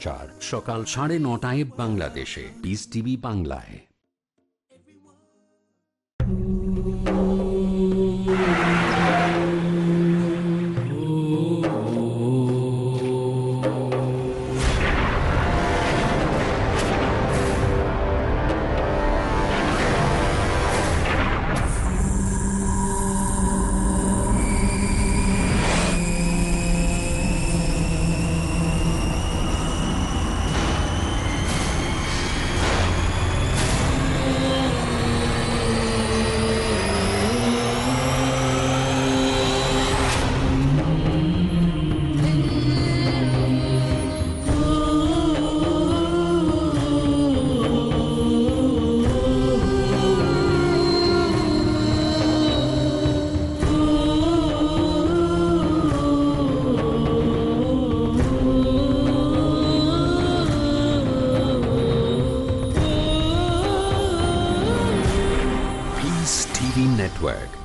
চার। সকাল সাড়ে নটায় বাংলাদেশে। পিস টিভি বাংলায়।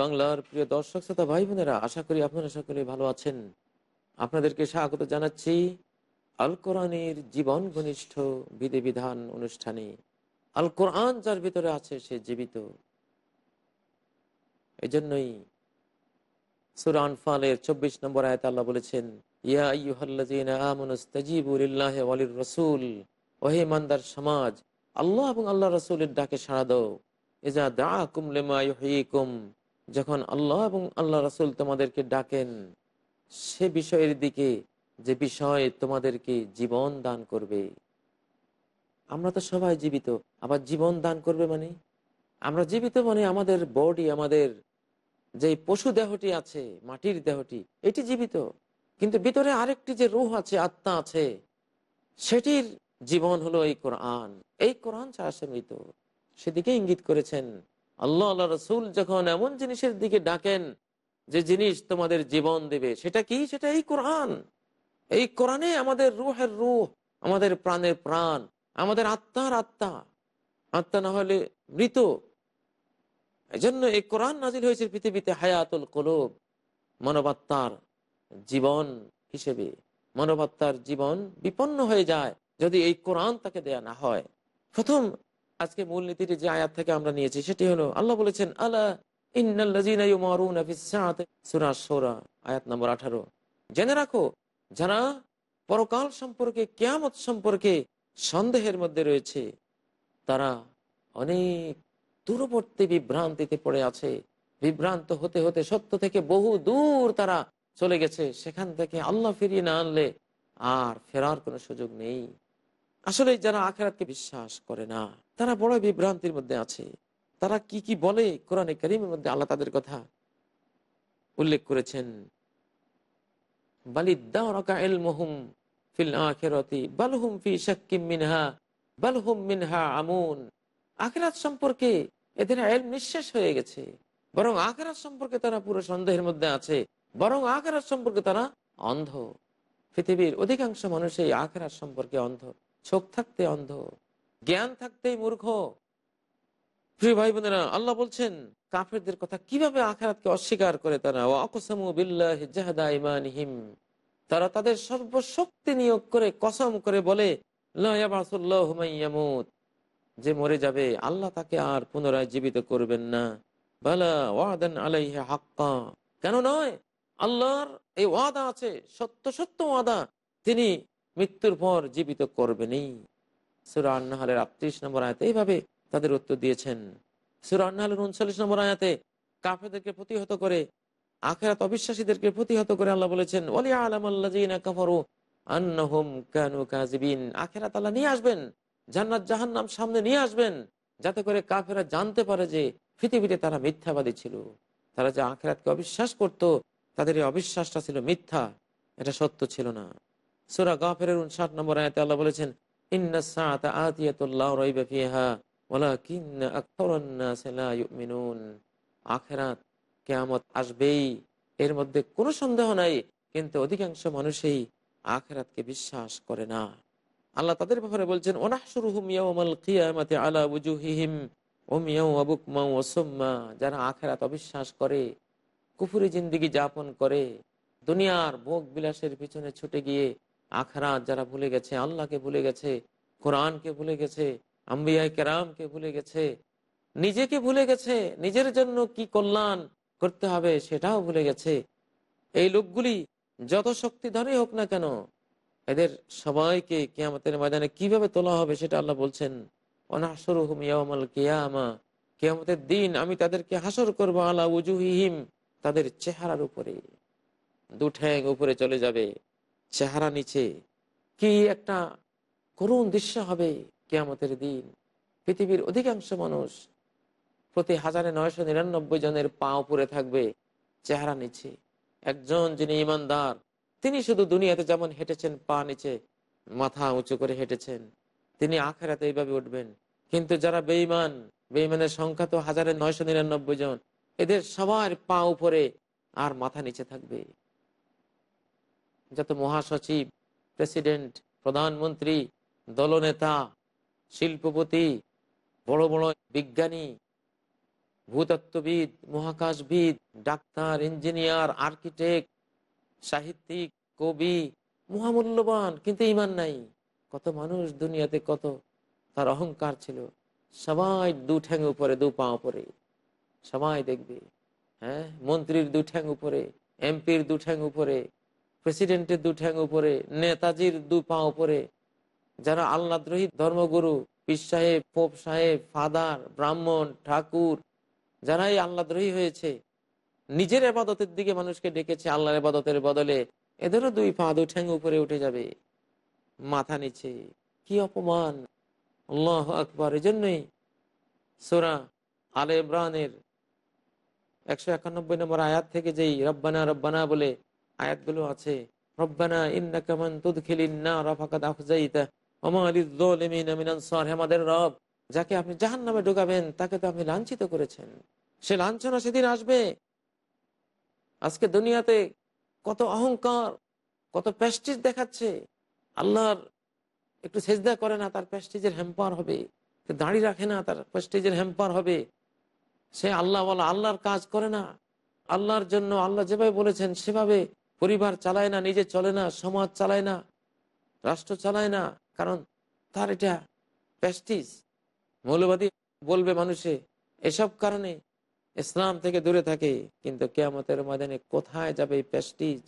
বাংলার প্রিয় দর্শক, শ্রোতা ভাই বোনেরা আশা করি আপনারা সকলে ভালো আছেন। আপনাদেরকে স্বাগত জানাচ্ছি আল কোরআনের জীবন ঘনিষ্ঠ বিধি বিধান অনুষ্ঠানে। আল কোরআন যার ভিতরে আছে, সে জীবিত। এজন্যই সুরান ফালের চব্বিশ নম্বর আয়ত আল্লাহ বলেছেন, ইয়া ওয়ালির রাসূল। ওহে মান্দার সমাজ, আল্লাহ এবং আল্লাহ রসুলের ডাকে সাড়া দাও। এজা দা কুম যখন আল্লাহ এবং আল্লাহ রসুল তোমাদেরকে ডাকেন, সে বিষয়ের দিকে, যে বিষয় তোমাদেরকে জীবন দান করবে। আমরা তো সবাই জীবিত, আবার জীবন দান করবে মানে? আমরা জীবিত মানে আমাদের বডি আমাদের যে পশু দেহটি আছে, মাটির দেহটি, এটি জীবিত। কিন্তু ভিতরে আরেকটি যে রুহ আছে, আত্মা আছে, সেটির জীবন হলো এই কোরআন। এই কোরআন ছাড়া সে মৃত সেদিকে ইঙ্গিত করেছেন আল্লাহ আল্লাহ রসুল যখন এমন জিনিসের দিকে ডাকেন যে জিনিস তোমাদের জীবন দেবে, সেটা কি? সেটা এই কোরআন। এই কোরআনে আমাদের রুহের রুহ, আমাদের প্রাণের প্রাণ, আমাদের আত্মার আত্মা। আত্মা না হলে মৃত। এই জন্য এই কোরআন নাজিল হয়েছে পৃথিবীতে হায়াতুল কলব, মানবাত্মার জীবন হিসেবে। মানবাত্মার জীবন বিপন্ন হয়ে যায়। যদি এই কোরআন তাকে দেয়া না হয়, প্রথম আজকে মূলনীতির যে আয়াত থেকে আমরা নিয়েছি সেটি হলো, আল্লাহ বলেছেন আল্লাহ বিভ্রান্ত হতে হতে সত্য থেকে বহু দূর তারা চলে গেছে। সেখান থেকে আল্লাহ ফিরিয়ে না আনলে আর ফেরার কোনো সুযোগ নেই। আসলে যারা আখেরাতকে বিশ্বাস করে না, তারা বড় বিভ্রান্তির মধ্যে আছে। তারা কি কি বলে কোরআনে করিমের মধ্যে আল্লাহ তাদের কথা উল্লেখ করেছেন। আখেরাত সম্পর্কে এদের নিঃশেষ হয়ে গেছে। বরং আখেরাত সম্পর্কে তারা পুরো সন্দেহের মধ্যে আছে। বরং আখেরাত সম্পর্কে তারা অন্ধ। পৃথিবীর অধিকাংশ মানুষ এই আখেরাত সম্পর্কে অন্ধ। চোখ থাকতে অন্ধ, জ্ঞান থাকতেই মূর্খ। প্রিয় ভাই বোনেরা আল্লাহ বলছেন, কাফেরদের কথা কীভাবে আখেরাতকে অস্বীকার করে তারা? ইমানহিম। তারা তাদের সর্বশক্তি নিয়োগ করে, কসম করে বলে যে মরে যাবে, আল্লাহ তাকে আর পুনরায় জীবিত করবেন না। বালা ওয়াদান আলাইহে হাক্কা। কেন নয়? আল্লাহর এই ওয়াদা আছে, সত্য সত্য ওয়াদা। তিনি মৃত্যুর পর জীবিত করবেনই সুরা আন্নাহালের আটত্রিশ নম্বর আয়াতে এইভাবে তাদের উত্তর দিয়েছেন। সুরা উনচল্লিশ নম্বর আয়াতে কাফেদেরকে প্রতিহত করে, আখেরাত অবিশ্বাসীদেরকে প্রতিহত করে আল্লাহ বলেছেন ওলি আলম আল্লাহ নিয়ে আসবেন, জান্নাত জাহান্নাম সামনে নিয়ে আসবেন, যাতে করে কাফেরা জানতে পারে যে পৃথিবীতে তারা মিথ্যাবাদী ছিল। তারা যে আখেরাতকে অবিশ্বাস করত, তাদের এই অবিশ্বাসটা ছিল মিথ্যা। এটা সত্য ছিল না। সুরা গাফের উনষাট নম্বর আয়াতে আল্লাহ বলেছেন এর মধ্যে কোনো সন্দেহ নাই, কিন্তু অধিকাংশ মানুষই আখেরাতকে বিশ্বাস করে না। আল্লাহ তাদের ব্যাপারে বলছেন যারা আখেরাত অবিশ্বাস করে, কুফুরি জিন্দিগি যাপন করে, দুনিয়ার ভোগ বিলাসের পিছনে ছুটে গিয়ে আখরাত যারা ভুলে গেছে, আল্লাহকে ভুলে গেছে, কোরআনকে ভুলে গেছে আম্বিয়াই কেরামকে ভুলে গেছে, নিজেকে ভুলে গেছে, নিজের জন্য কি কল্যাণ করতে হবে সেটাও ভুলে গেছে। এই লোকগুলি যত শক্তিধরই হোক না কেন, এদের সবাইকে কেয়ামতের ময়দানে কীভাবে তোলা হবে সেটা আল্লাহ বলছেন অনাসরুহুম ইয়ামাল কিয়ামা কিয়ামতের দিন আমি তাদেরকে হাসর করব আলা উজুহিহিম, তাদের চেহারার উপরে। দু ঠ্যাং উপরে চলে যাবে। চেহারা নিচে। কি একটা করুণ দৃশ্য হবে কেয়ামতের দিন। পৃথিবীর অধিকাংশ মানুষ প্রতি হাজারে নয়শো নিরানব্বই জনের পা উপরে থাকবে চেহারা নিচে। একজন যিনি ইমানদার, তিনি শুধু দুনিয়াতে যেমন হেঁটেছেন পা নিচে, মাথা উঁচু করে হেঁটেছেন, তিনি আখেরাতে এইভাবে উঠবেন। কিন্তু যারা বেইমান বেইমানের সংখ্যা তো হাজারে নয়শো নিরানব্বই জন, এদের সবার পা উপরে আর মাথা নিচে থাকবে। যত মহাসচিব, প্রেসিডেন্ট, প্রধানমন্ত্রী, দলনেতা, শিল্পপতি, বড় বড় বিজ্ঞানী, ভূতত্ত্ববিদ, মহাকাশবিদ, ডাক্তার, ইঞ্জিনিয়ার, আর্কিটেক্ট, সাহিত্যিক, কবি, মহামূল্যবান, কিন্তু ইমান নাই। কত মানুষ দুনিয়াতে কত, তার অহংকার ছিল। সবাই দু ঠ্যাং উপরে, দু পা উপরে। সবাই দেখবে হ্যাঁ? মন্ত্রীর দু ঠ্যাং উপরে, এমপির দু ঠ্যাং উপরে প্রেসিডেন্টের দু ঠ্যাং উপরে, নেতাজির দু পা উপরে, যারা আল্লাদ্রোহী ধর্মগুরু, পীর সাহেব, পোপ সাহেব, ফাদার, ব্রাহ্মণ, ঠাকুর, যারাই আল্লাদ্রোহী হয়েছে, নিজের এবাদতের দিকে মানুষকে ডেকেছে আল্লাহর এবাদতের বদলে, এদেরও দুই পা, দু ঠ্যাং উপরে উঠে যাবে, মাথা নিচে। কি অপমান! আল্লাহ আকবর। এই জন্যই সোরা আলে ইমরানের একশো একানব্বই নম্বর আয়াত থেকে যেই রব্বানা রব্বানা বলে আয়াতগুলো আছে, রব্বানা ইন্না কামান তুদখিলিন্না রাফাকাত আফজাইতা আমাদের রব, যাকে আপনি জাহান নামে ঢুকাবেন, তাকে তো আপনি লাঞ্ছিত করেছেন। সে লাঞ্ছনা সেদিন আসবে। আজকে দুনিয়াতে কত অহংকার, কত প্যাস্টিজ দেখাচ্ছে। আল্লাহর একটু সেজদা করে না, তার প্যাস্টিজের হ্যাম্পার হবে। দাড়ি রাখে না, তার প্যাস্টিজের হ্যাম্পার হবে। সে আল্লাহ বলা আল্লাহর কাজ করে না। আল্লাহর জন্য আল্লাহ যেভাবে বলেছেন, সেভাবে পরিবার চালায় না, নিজে চলে না, সমাজ চালায় না, রাষ্ট্র চালায় না, কারণ তার এটা প্যাস্টিস মৌলবাদী বলবে মানুষে, এসব কারণে ইসলাম থেকে দূরে থাকে, কিন্তু কেয়ামতের ময়দানে কোথায় যাবে এই প্যাস্টিজ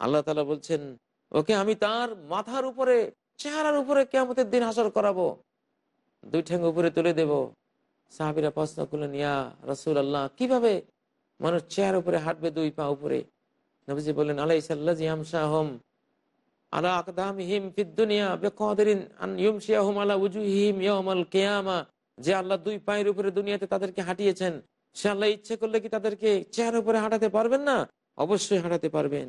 আল্লাহ তালা বলছেন, ওকে আমি তার মাথার উপরে, চেহারার উপরে কেয়ামতের দিন হাসর করাবো। দুই ঠ্যাং উপরে তুলে দেব। সাহাবিরা প্রশ্ন করলেন, ইয়া রসুল আল্লাহ কীভাবে মানুষ চেয়ার উপরে হাঁটবে দুই পা উপরে? নবীজি বললেন আলাই যে আল্লাহ দুই পায়ের উপরে দুনিয়াতে তাদেরকে হাঁটিয়েছেন, সে আল্লাহ ইচ্ছে করলে কি তাদেরকে চেয়ার উপরে হাঁটাতে পারবেন না? অবশ্যই হাঁটাতে পারবেন।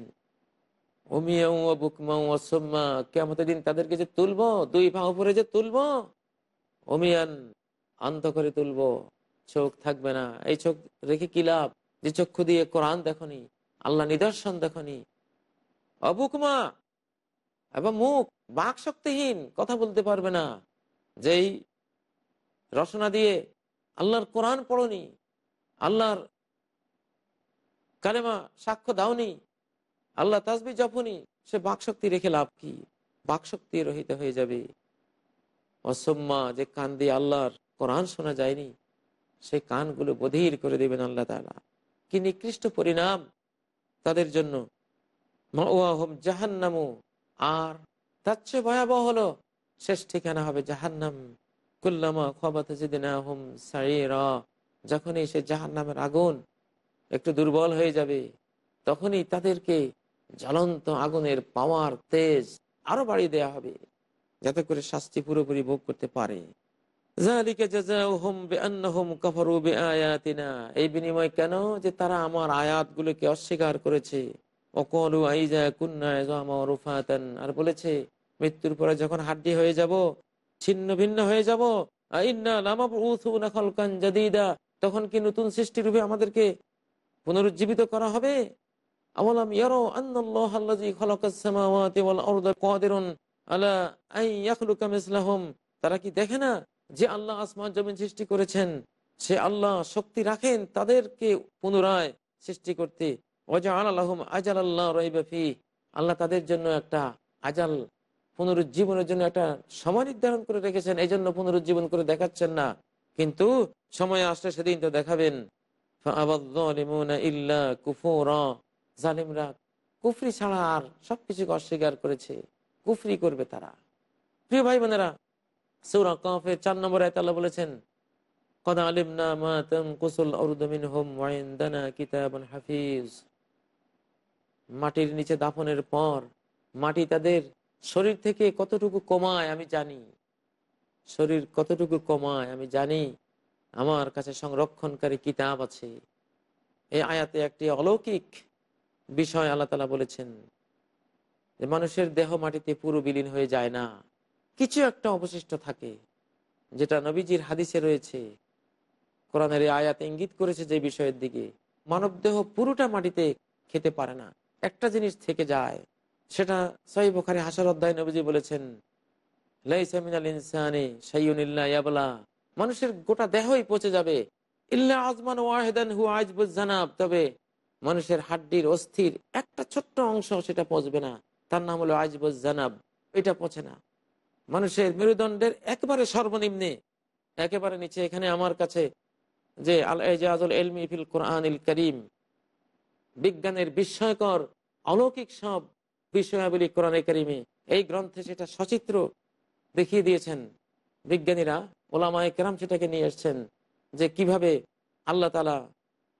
কেমতের দিন তাদেরকে যে তুলবো, দুই পা উপরে যে তুলবো অমিয়ান অন্ত করে তুলবো, চোখ থাকবে না। এই চোখ রেখে কি লাভ? যে চক্ষু দিয়ে কোরআন দেখনি আল্লাহ নিদর্শন দেখনি। অবুকমা এবং মুখ বাক শক্তিহীন কথা বলতে পারবে না। যেই রচনা দিয়ে আল্লাহর কোরআন পড়নি, আল্লাহর কালেমা সাক্ষ্য দাওনি, আল্লাহ তাজবি জপনি, সে বাকশক্তি রেখে লাভ কি? বাকশক্তি রহিত হয়ে যাবে। অসম্মা, যে কান দিয়ে আল্লাহর কোরআন শোনা যায়নি সেই কানগুলো বধির করে দেবেন আল্লাহ তালা কি নিকৃষ্ট পরিণাম তাদের জন্য। জাহান্নামু। আর তার চেয়ে ভয়াবহ হলো, শেষ ঠিকানা হবে জাহান্নাম। কুল্লামা খবাত সাইরা যখনই সে জাহান্নামের আগুন একটু দুর্বল হয়ে যাবে, তখনই তাদেরকে জ্বলন্ত আগুনের পাওয়ার তেজ আরও বাড়িয়ে দেয়া হবে, যাতে করে শাস্তি পুরোপুরি ভোগ করতে পারে। মৃত্যুর পরে যখন হাড্ডি হয়ে যাব, ছিন্ন ভিন্ন হয়ে যাব তখন কি নতুন সৃষ্টি রূপে আমাদেরকে পুনরুজ্জীবিত করা হবে? তারা কি দেখে না যে আল্লাহ আসমান জমিন সৃষ্টি করেছেন, সে আল্লাহ শক্তি রাখেন, তাদেরকে পুনরায় সৃষ্টি করতে। আজাল আল্লাহ রইবাফি আল্লাহ তাদের জন্য একটা আজাল, পুনরুজ্জীবনের জন্য একটা সময় নির্ধারণ করে রেখেছেন এই জন্য পুনরুজ্জীবন করে দেখাচ্ছেন না। কিন্তু সময় আসলে সেদিন তো দেখাবেন। জালিমরা কুফরি ছাড়া আর সবকিছুকে অস্বীকার করেছে, কুফরি করবে তারা। প্রিয় ভাই বোনেরা মাটির নিচে দাফনের পর মাটি তাদের শরীর থেকে কতটুকু কমায় আমি জানি। শরীর কতটুকু কমায় আমি জানি। আমার কাছে সংরক্ষণকারী কিতাব আছে। এই আয়াতে একটি অলৌকিক বিষয় আল্লাহ তালা বলেছেন যে, মানুষের দেহ মাটিতে পুরো বিলীন হয়ে যায় না। কিছু একটা অবশিষ্ট থাকে, যেটা নবীজির হাদিসে রয়েছে। কোরআনের আয়াত ইঙ্গিত করেছে যে বিষয়ের দিকে, মানব দেহ পুরোটা মাটিতে খেতে পারে না। একটা জিনিস থেকে যায়, সেটা সহি বোখারি হাসার অধ্যায় নবীজি বলেছেন মানুষের গোটা দেহই পচে যাবে। ইল্লা আজমান ওয়াহেদান হু জানাব। তবে মানুষের হাড্ডির, অস্থির একটা ছোট্ট অংশ সেটা পচবে না। তার নাম হলো আজবুজ জানাব। এটা পচে না। মানুষের মেরুদণ্ডের একবারে সর্বনিম্নে, একেবারে নিচে। এখানে আমার কাছে যে আল এজাজুল এলমি ফিল কোরআন করিম, বিজ্ঞানের বিস্ময়কর, অলৌকিক সব বিষয়াবলী কোরআনে করিমে এই গ্রন্থে সেটা সচিত্র দেখিয়ে দিয়েছেন। বিজ্ঞানীরা, ওলামায় কেরাম সেটাকে নিয়ে এসছেন যে কীভাবে আল্লাহ তালা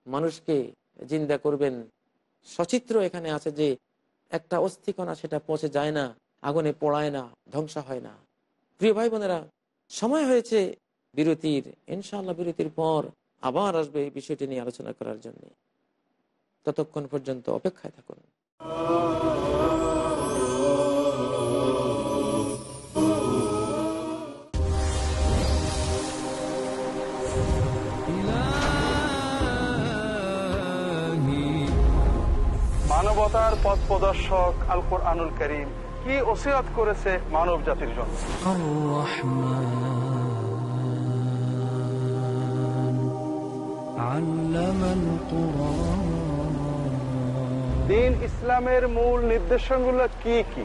মানুষকে জিন্দা করবেন। সচিত্র এখানে আছে যে একটা অস্থিকণা সেটা পৌঁছে যায় না। আগুনে পোড়ায় না, ধ্বংস হয় না। প্রিয় ভাই বোনেরা সময় হয়েছে বিরতির। ইনশাল্লাহ বিরতির পর আবার আসবে এই বিষয়টি নিয়ে আলোচনা করার জন্য। ততক্ষণ পর্যন্ত অপেক্ষায় থাকুন। মানবতার পথ প্রদর্শক আলকুর আনুল করিম। কি ওসিরাত করেছে মানব জাতির জন্য? দিন ইসলামের মূল নির্দেশনগুলো কি কি?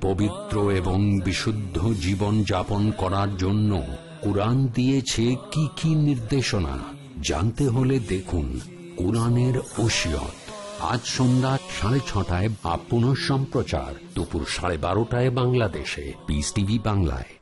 পবিত্র এবং বিশুদ্ধ জীবন যাপন করার জন্য কোরআন দিয়েছে কি কি নির্দেশনা? জানতে হলে দেখুন কোরআনের ওসিয়ত। আজ সন্ধ্যা সাড়ে ছটায় বা সম্প্রচার দুপুর সাড়ে বারোটায় বাংলাদেশে পিস টিভি বাংলায়।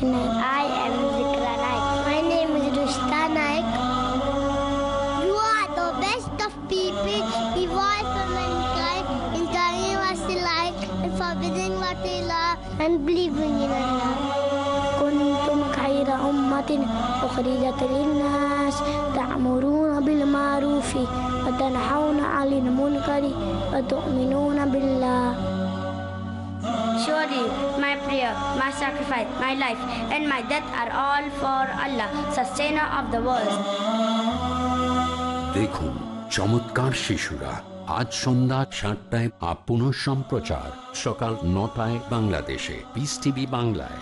Naik. I am Zikra Naik. My name is Rushta Naik. You are the best of people, evolved for mankind, in telling what they like and forbidding what they love and believing in Allah. كنتم خير أمة أخرجت للناس تأمرون بالمعروف وتنحون عن المنكر وتؤمنون بالله Surely my prayer, my sacrifice, my life, and my death are all for Allah, sustainer of the world. দেখুন চমৎকার শিশুরা আজ সন্ধ্যা সাতটায় আপন সম্প্রচার সকাল নটায় বাংলাদেশে পিস টিভি বাংলায়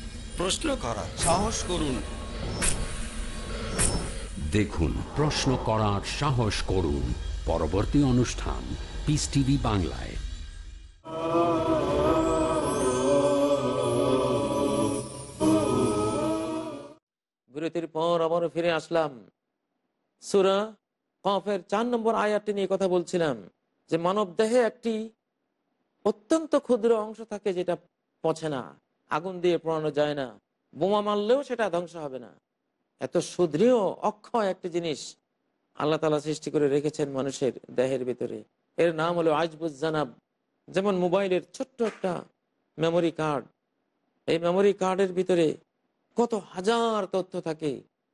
প্রশ্ন করা সাহস করুন। দেখুন প্রশ্ন করার সাহস করুন। পরবর্তী অনুষ্ঠান পিস টিভি বাংলায়। বিরতির পর আবারও ফিরে আসলাম। সুরা কফের চার নম্বর আয়াতটি নিয়ে কথা বলছিলাম যে মানব দেহে একটি অত্যন্ত ক্ষুদ্র অংশ থাকে যেটা পচে না। আগুন দিয়ে পোড়ানো যায় না। বোমা মারলেও সেটা ধ্বংস হবে না। এত সুদৃঢ়, অক্ষয় একটি জিনিস আল্লাহ তালা সৃষ্টি করে রেখেছেন মানুষের দেহের ভিতরে। এর নাম হলো আজবুজ জানাব। যেমন মোবাইলের ছোট্ট একটা মেমোরি কার্ড। এই মেমোরি কার্ডের ভিতরে কত হাজার তথ্য থাকে।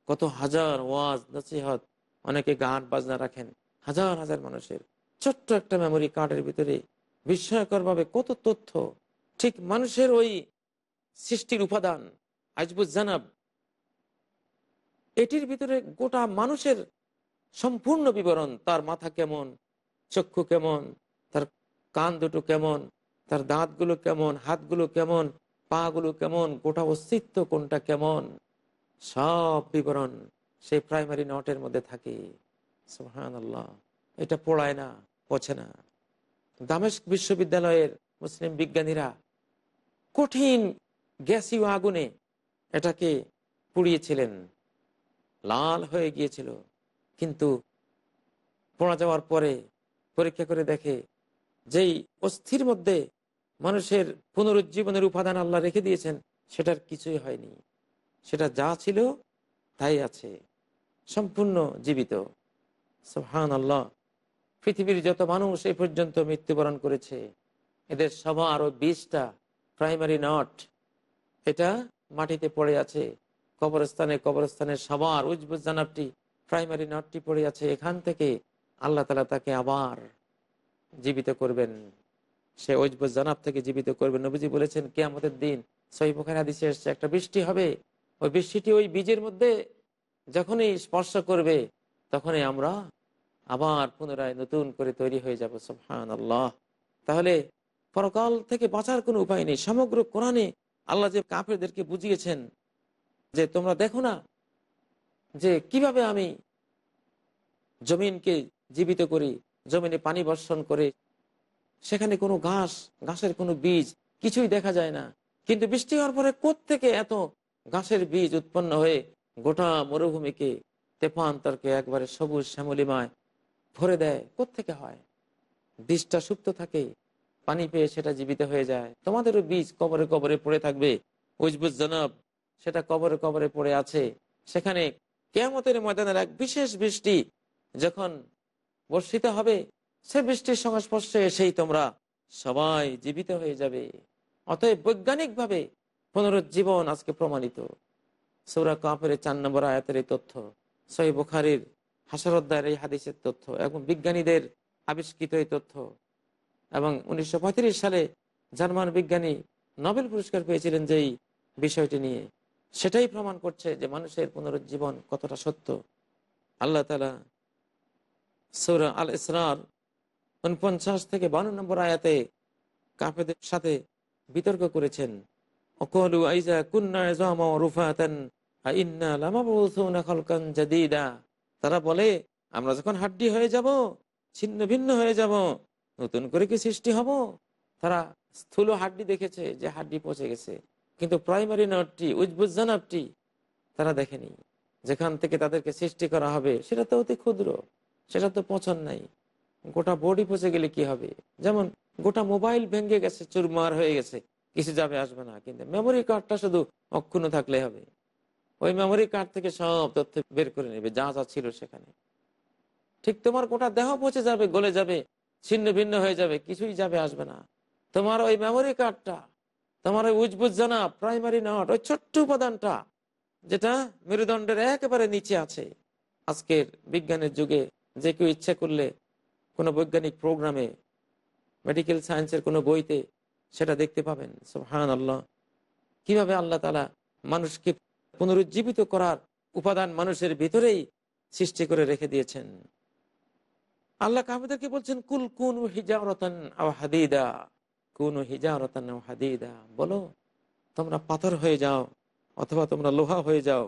কত হাজার ওয়াজ, নসিহত। অনেকে গান, বাজনা রাখেন। হাজার হাজার মানুষের। ছোট্ট একটা মেমোরি কার্ডের ভিতরে বিস্ময়কর ভাবে কত তথ্য। ঠিক মানুষের ওই সৃষ্টির উপাদান আজবুজ জানাব। এটির ভিতরে গোটা মানুষের সম্পূর্ণ বিবরণ, তার মাথা কেমন, চক্ষু কেমন, তার কান দুটো কেমন, তার দাঁতগুলো কেমন, হাতগুলো কেমন পা গুলো কেমন, গোটা অস্তিত্ব কোনটা কেমন, সব বিবরণ সেই প্রাইমারি নটের মধ্যে থাকে। এটা পড়ায় না পছে না। দামেস্ক বিশ্ববিদ্যালয়ের মুসলিম বিজ্ঞানীরা কঠিন গ্যাসীয় আগুনে এটাকে পুড়িয়েছিলেন। লাল হয়ে গিয়েছিল। কিন্তু পড়া যাওয়ার পরে পরীক্ষা করে দেখে যেই অস্থির মধ্যে মানুষের পুনরুজ্জীবনের উপাদান আল্লাহ রেখে দিয়েছেন, সেটার কিছুই হয়নি। সেটা যা ছিল তাই আছে, সম্পূর্ণ জীবিত। সুহান আল্লাহ পৃথিবীর যত মানুষ এ পর্যন্ত মৃত্যুবরণ করেছে, এদের সবার আরও বিশটা প্রাইমারি নট এটা মাটিতে পড়ে আছে, কবরস্থানে কবরস্থানের সবার উজবুজ প্রাইমারি নটটি পড়ে আছে, এখান থেকে আল্লাহ তালা তাকে আবার জীবিত করবেন। সে ঐজবুজ জানাব থেকে জীবিত করবেন। নবীজি বলেছেন কে আমাদের দিন সহি পোখার হাদিসে এসছে, একটা বৃষ্টি হবে। ওই বৃষ্টিটি ওই বীজের মধ্যে যখনই স্পর্শ করবে, তখনই আমরা আবার পুনরায় নতুন করে তৈরি হয়ে যাব সুহান আল্লাহ তাহলে পরকাল থেকে বাঁচার কোনো উপায় নেই। সমগ্র কোরআনে আল্লাহ যে কাপেরদেরকে বুঝিয়েছেন যে তোমরা দেখো না যে কীভাবে আমি জমিনকে জীবিত করি, জমিনে পানি বর্ষণ করে, সেখানে কোনো ঘাস, ঘাসের কোনো বীজ কিছুই দেখা যায় না। কিন্তু বৃষ্টি হওয়ার পরে থেকে এত ঘাসের বীজ উৎপন্ন হয়ে গোটা মরুভূমিকে তেপান্তরকে একবারে সবুজ শ্যামলিমায় ভরে দেয়? থেকে হয়? বীজটা সুপ্ত থাকে পানি পেয়ে সেটা জীবিত হয়ে যায়। তোমাদেরও বীজ কবরে কবরে পড়ে থাকবে। উজবুজ জনব, সেটা কবরে কবরে পড়ে আছে। সেখানে কেয়ামতের ময়দানের এক বিশেষ বৃষ্টি যখন বর্ষিত হবে, সে বৃষ্টির সংস্পর্শে এসেই তোমরা সবাই জীবিত হয়ে যাবে। অতএব বৈজ্ঞানিক ভাবে পুনরুজ্জীবন আজকে প্রমাণিত। সৌরা কাপের চার নম্বর আয়াতের এই তথ্য, সহি বুখারির হাসরদ্দার এই হাদিসের তথ্য, এবং বিজ্ঞানীদের আবিষ্কৃত এই তথ্য। এবং উনিশশো পঁয়ত্রিশ সালে জার্মান বিজ্ঞানী নোবেল পুরস্কার পেয়েছিলেন যেই বিষয়টি নিয়ে। সেটাই প্রমাণ করছে যে মানুষের পুনরুজ্জীবন কতটা সত্য। আল্লাহ তালা সৌরা আল ইসরার উনপঞ্চাশ থেকে বান্ন নম্বর আয়াতে কাফেদের সাথে বিতর্ক করেছেন। তারা বলে, আমরা যখন হাড্ডি হয়ে যাব, ছিন্ন ভিন্ন হয়ে যাব নতুন করে কি সৃষ্টি হব? তারা স্থূল হাড্ডি দেখেছে যে হাড্ডি পচে গেছে। কিন্তু প্রাইমারি নাটটি উজবুজ জানাবটি তারা দেখেনি। যেখান থেকে তাদেরকে সৃষ্টি করা হবে, সেটা তো অতি ক্ষুদ্র। সেটা তো পছন্দ নাই। গোটা বডি পচে গেলে কি হবে? যেমন গোটা মোবাইল ভেঙে গেছে, চুরমার হয়ে গেছে। কিছু যাবে, আসবে না। কিন্তু মেমোরি কার্ডটা শুধু অক্ষুণ্ণ থাকলে হবে। ওই মেমোরি কার্ড থেকে সব তথ্য বের করে নেবে, যা যা ছিল সেখানে। ঠিক তোমার গোটা দেহ পচে যাবে, গলে যাবে। ছিন্ন ভিন্ন হয়ে যাবে, কিছুই যাবে, আসবে না। তোমার ওই মেমোরি কার্ডটা তোমার ওই উজবুজ জানা প্রাইমারি নট ওই ছোট্ট উপাদানটা, যেটা মেরুদণ্ডের একেবারে নিচে আছে। আজকের বিজ্ঞানের যুগে যে কেউ ইচ্ছা করলে কোনো বৈজ্ঞানিক প্রোগ্রামে মেডিকেল সায়েন্সের কোনো বইতে সেটা দেখতে পাবেন। সুহান আল্লাহ কীভাবে আল্লাহ তালা মানুষকে পুনরুজ্জীবিত করার উপাদান মানুষের ভিতরেই সৃষ্টি করে রেখে দিয়েছেন। আল্লাহ কাহাবাদেরকে বলছেন, কুল কুন হিজারতান হাদিদা। কুন হিজারতান হাদিদা। বলো, তোমরা পাথর হয়ে যাও অথবা তোমরা লোহা হয়ে যাও।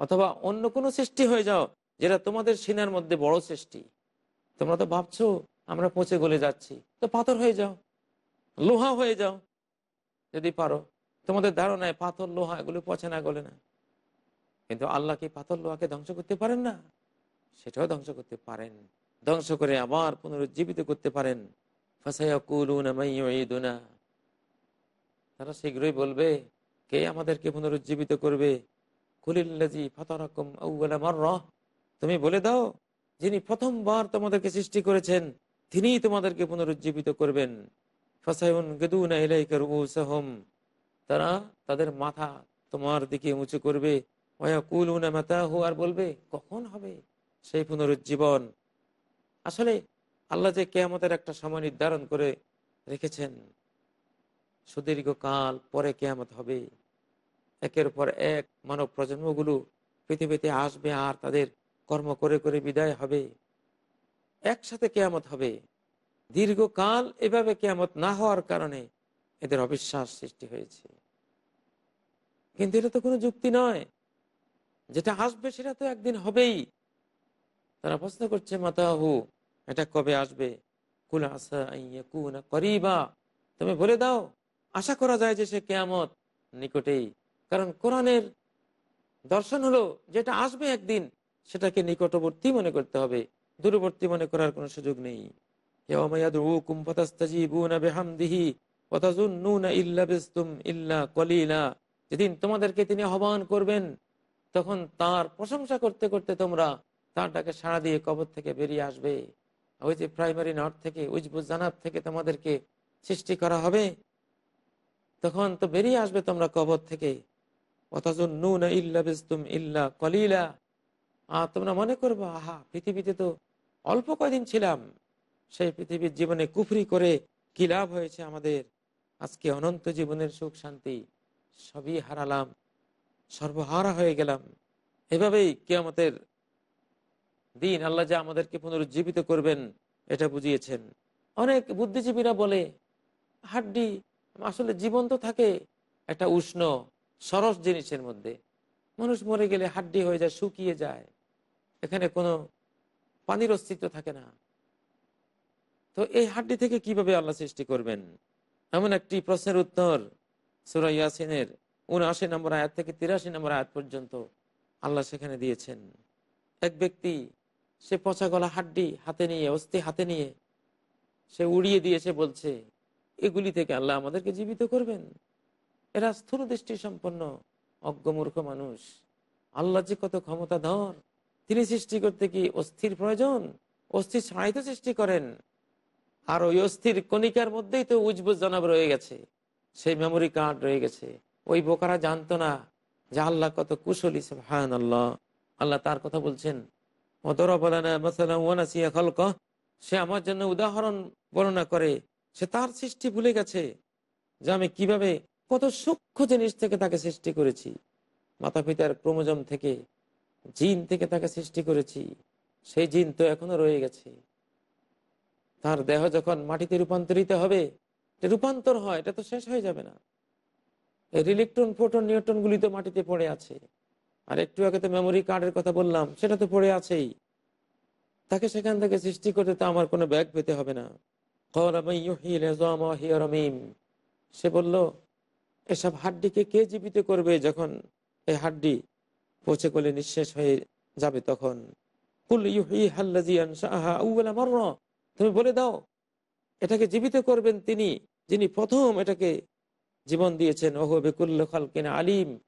অথবা অন্য কোনো সৃষ্টি হয়ে যাও যেটা তোমাদের সিনার মধ্যে বড় সৃষ্টি। তোমরা তো ভাবছ আমরা পচে গলে যাচ্ছি। তো পাথর হয়ে যাও, লোহা হয়ে যাও। যদি পারো, তোমাদের ধারণায় পাথর, লোহা এগুলো পচে না গলে না। কিন্তু আল্লাহ কি পাথর লোহাকে ধ্বংস করতে পারেন না। সেটাও ধ্বংস করতে পারেন। ধ্বংস করে আবার পুনরুজ্জীবিত করতে পারেন। তারা শীঘ্রই বলবে, কে আমাদেরকে পুনরুজ্জীবিত করবে? তুমি বলে দাও, যিনি প্রথমবার তোমাদেরকে সৃষ্টি করেছেন, তিনিই তোমাদেরকে পুনরুজ্জীবিত করবেন। তারা তাদের মাথা তোমার দিকে উঁচু করবে। আর বলবে, কখন হবে সেই পুনরুজ্জীবন? আসলে আল্লাহ যে কেয়ামতের একটা সময় নির্ধারণ করে রেখেছেন সুদীর্ঘ কাল পরে কেয়ামত হবে। একের পর এক মানব প্রজন্মগুলো পৃথিবীতে আসবে আর তাদের কর্ম করে করে বিদায় হবে। একসাথে কেয়ামত হবে। দীর্ঘকাল এভাবে কেয়ামত না হওয়ার কারণে এদের অবিশ্বাস সৃষ্টি হয়েছে। কিন্তু এটা তো কোনো যুক্তি নয়। যেটা আসবে সেটা তো একদিন হবেই। তারা প্রশ্ন করছে, মাতাহু, এটা কবে আসবে? কুল আসা করিবা। তুমি বলে দাও, আশা করা যায় যে সে কেয়ামত নিকটেই। কারণ কোরআনের দর্শন হলো, যেটা আসবে একদিন, সেটাকে নিকটবর্তী মনে করতে হবে। দূরবর্তী মনে করার কোনো সুযোগ নেই। যেদিন তোমাদেরকে তিনি আহ্বান করবেন তখন তার প্রশংসা করতে করতে তোমরা তারটাকে সাড়া দিয়ে কবর থেকে বেরিয়ে আসবে। ওই যে প্রাইমারি নট থেকে উজবুজ জানাব থেকে তোমাদেরকে সৃষ্টি করা হবে। তখন তো বেরিয়ে আসবে তোমরা কবর থেকে। ইল্লা কলিলা। আর তোমরা মনে করব, আহা, পৃথিবীতে তো অল্প কয়দিন ছিলাম। সেই পৃথিবীর জীবনে কুফরি করে কি লাভ হয়েছে আমাদের? আজকে অনন্ত জীবনের সুখ শান্তি সবই হারালাম। সর্বহারা হয়ে গেলাম। এভাবেই কেয়ামতের দিন আল্লাহ যা আমাদেরকে পুনরুজ্জীবিত করবেন, এটা বুঝিয়েছেন। অনেক বুদ্ধিজীবীরা বলে, হাড্ডি, আসলে জীবন্ত থাকে একটা উষ্ণ, সরস জিনিসের মধ্যে। মানুষ মরে গেলে হাড্ডি হয়ে যায়, শুকিয়ে যায়। এখানে কোনো পানির অস্তিত্ব থাকে না। তো এই হাড্ডি থেকে কীভাবে আল্লাহ সৃষ্টি করবেন? এমন একটি প্রশ্নের উত্তর সুরাইয়াসিনের উনআশি নম্বর আয়াত থেকে তিরাশি নম্বর আয়াত পর্যন্ত আল্লাহ সেখানে দিয়েছেন। এক ব্যক্তি সে পচা গলা হাড্ডি হাতে নিয়ে, অস্থি হাতে নিয়ে সে উড়িয়ে দিয়েছে বলছে, এগুলি থেকে আল্লাহ আমাদেরকে জীবিত করবেন। এরা স্থূল দৃষ্টি সম্পন্ন অজ্ঞমূর্খ মানুষ। আল্লাহ যে কত ক্ষমতা ধর তিনি সৃষ্টি করতে কি অস্থির প্রয়োজন? অস্থির ছাড়াই তো সৃষ্টি করেন। আর ওই অস্থির কণিকার মধ্যেই তো উজবুজ জনাব রয়ে গেছে। সেই মেমোরি কার্ড রয়ে গেছে। ওই বোকারা জানতো না যে আল্লাহ কত কুশলী হান আল্লাহ আল্লাহ তার কথা বলছেন সে আমার জন্য উদাহরণ বর্ণনা করে, সে তার সৃষ্টি ভুলে গেছে যে আমি কীভাবে কত সূক্ষ্ম জিনিস থেকে তাকে সৃষ্টি করেছি। মাতা পিতার ক্রোমোজম থেকে, জিন থেকে তাকে সৃষ্টি করেছি, সেই জিন তো এখনও রয়ে গেছে। তার দেহ যখন মাটিতে রূপান্তরিত হবে রূপান্তর হয়, এটা তো শেষ হয়ে যাবে না। ইলেকট্রন ফোটন নিউট্রন গুলি তো মাটিতে পড়ে আছে। আর একটু আগে তো মেমোরি কার্ডের কথা বললাম, সেটা তো পড়ে আছেই। তাকে সেখান থেকে সৃষ্টি করতে তো আমার কোনো ব্যাগ পেতে হবে না। সে বলল, এসব হাড্ডিকে কে জীবিত করবে যখন এই হাড্ডি পচে গলে নিঃশেষ হয়ে যাবে তখন? কুল। তুমি বলে দাও, এটাকে জীবিত করবেন তিনি, যিনি প্রথম এটাকে জীবন দিয়েছেন, ওহ বেকুল্ল খালকিন আলিম।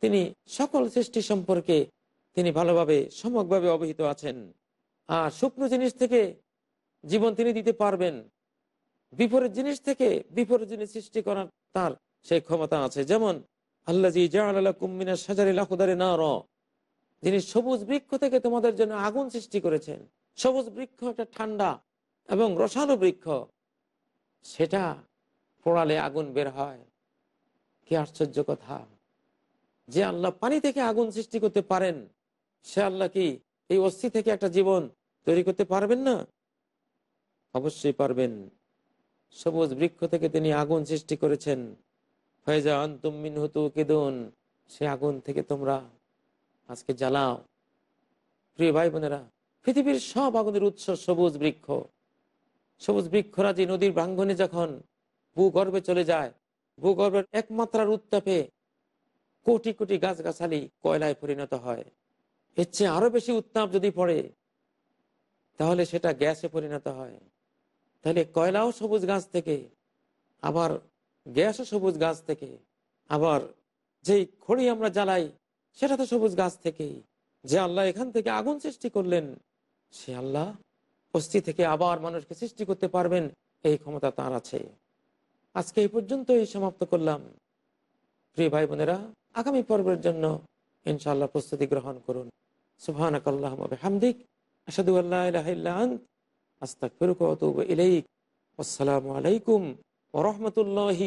তিনি সকল সৃষ্টি সম্পর্কে তিনি ভালোভাবে সমকভাবে অবহিত আছেন। আর শুকনো জিনিস থেকে জীবন তিনি দিতে পারবেন। বিপরীত জিনিস থেকে বিপরীত জিনিস সৃষ্টি করার তার সেই ক্ষমতা আছে। যেমন র যিনি সবুজ বৃক্ষ থেকে তোমাদের জন্য আগুন সৃষ্টি করেছেন। সবুজ বৃক্ষ একটা ঠান্ডা এবং রসালো বৃক্ষ। সেটা পোড়ালে আগুন বের হয়। কি আশ্চর্য কথা। যে আল্লাহ পানি থেকে আগুন সৃষ্টি করতে পারেন, সে আল্লাহ কি এই অস্থি থেকে একটা জীবন তৈরি করতে পারবেন না? অবশ্যই পারবেন। সবুজ বৃক্ষ থেকে তিনি আগুন সৃষ্টি করেছেন। ফয়জা আন্তুমিন হতু কেদুন সে আগুন থেকে তোমরা আজকে জ্বালাও। প্রিয় ভাই বোনেরা, পৃথিবীর সব আগুনের উৎস সবুজ বৃক্ষ। সবুজ বৃক্ষরাজি নদীর প্রাঙ্গনে যখন ভূগর্ভে চলে যায় ভূগর্ভের একমাত্রার উত্তাপে কোটি কোটি গাছগাছালি কয়লায় পরিণত হয়। এর চেয়ে আরও বেশি উত্তাপ যদি পড়ে, তাহলে সেটা গ্যাসে পরিণত হয়। তাহলে কয়লাও সবুজ গাছ থেকে, আবার গ্যাসও সবুজ গাছ থেকে, আবার যেই খড়ি আমরা জ্বালাই, সেটা তো সবুজ গাছ থেকেই। যে আল্লাহ এখান থেকে আগুন সৃষ্টি করলেন, সে আল্লাহ অস্থি থেকে আবার মানুষকে সৃষ্টি করতে পারবেন, এই ক্ষমতা তার আছে। আজকে এই পর্যন্তই সমাপ্ত করলাম। প্রিয় ভাই বোনেরা, আগামী পর্বের জন্য ইনশাআল্লাহ প্রস্তুতি গ্রহণ করুন। সুবহানাক আল্লাহুম্মা বিহামদিক, আশহাদু আল্লা ইলাহা ইল্লা আন্ত, আস্তাগফিরুকা ইলাইক। আসসালামু আলাইকুম ওয়া রাহমাতুল্লাহি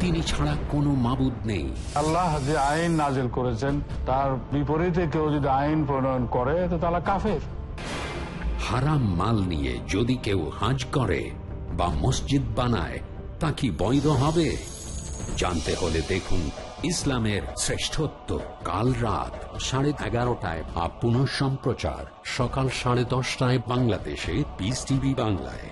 তিনি ছাড়া কোনো মাবুদ নেই। আল্লাহ যে আইন নাজেল করেছেন তার বিপরীতে কেউ যদি আইন প্রণয়ন করে তো তারা কাফের। হারাম মাল নিয়ে যদি কেউ হাজ করে বা মসজিদ বানায় তা কি বৈধ হবে? জানতে হলে দেখুন ইসলামের শ্রেষ্ঠত্ব কাল রাত সাড়ে এগারোটায় বা পুনঃ সম্প্রচার সকাল সাড়ে দশটায় বাংলাদেশে পিস টিভি বাংলায়।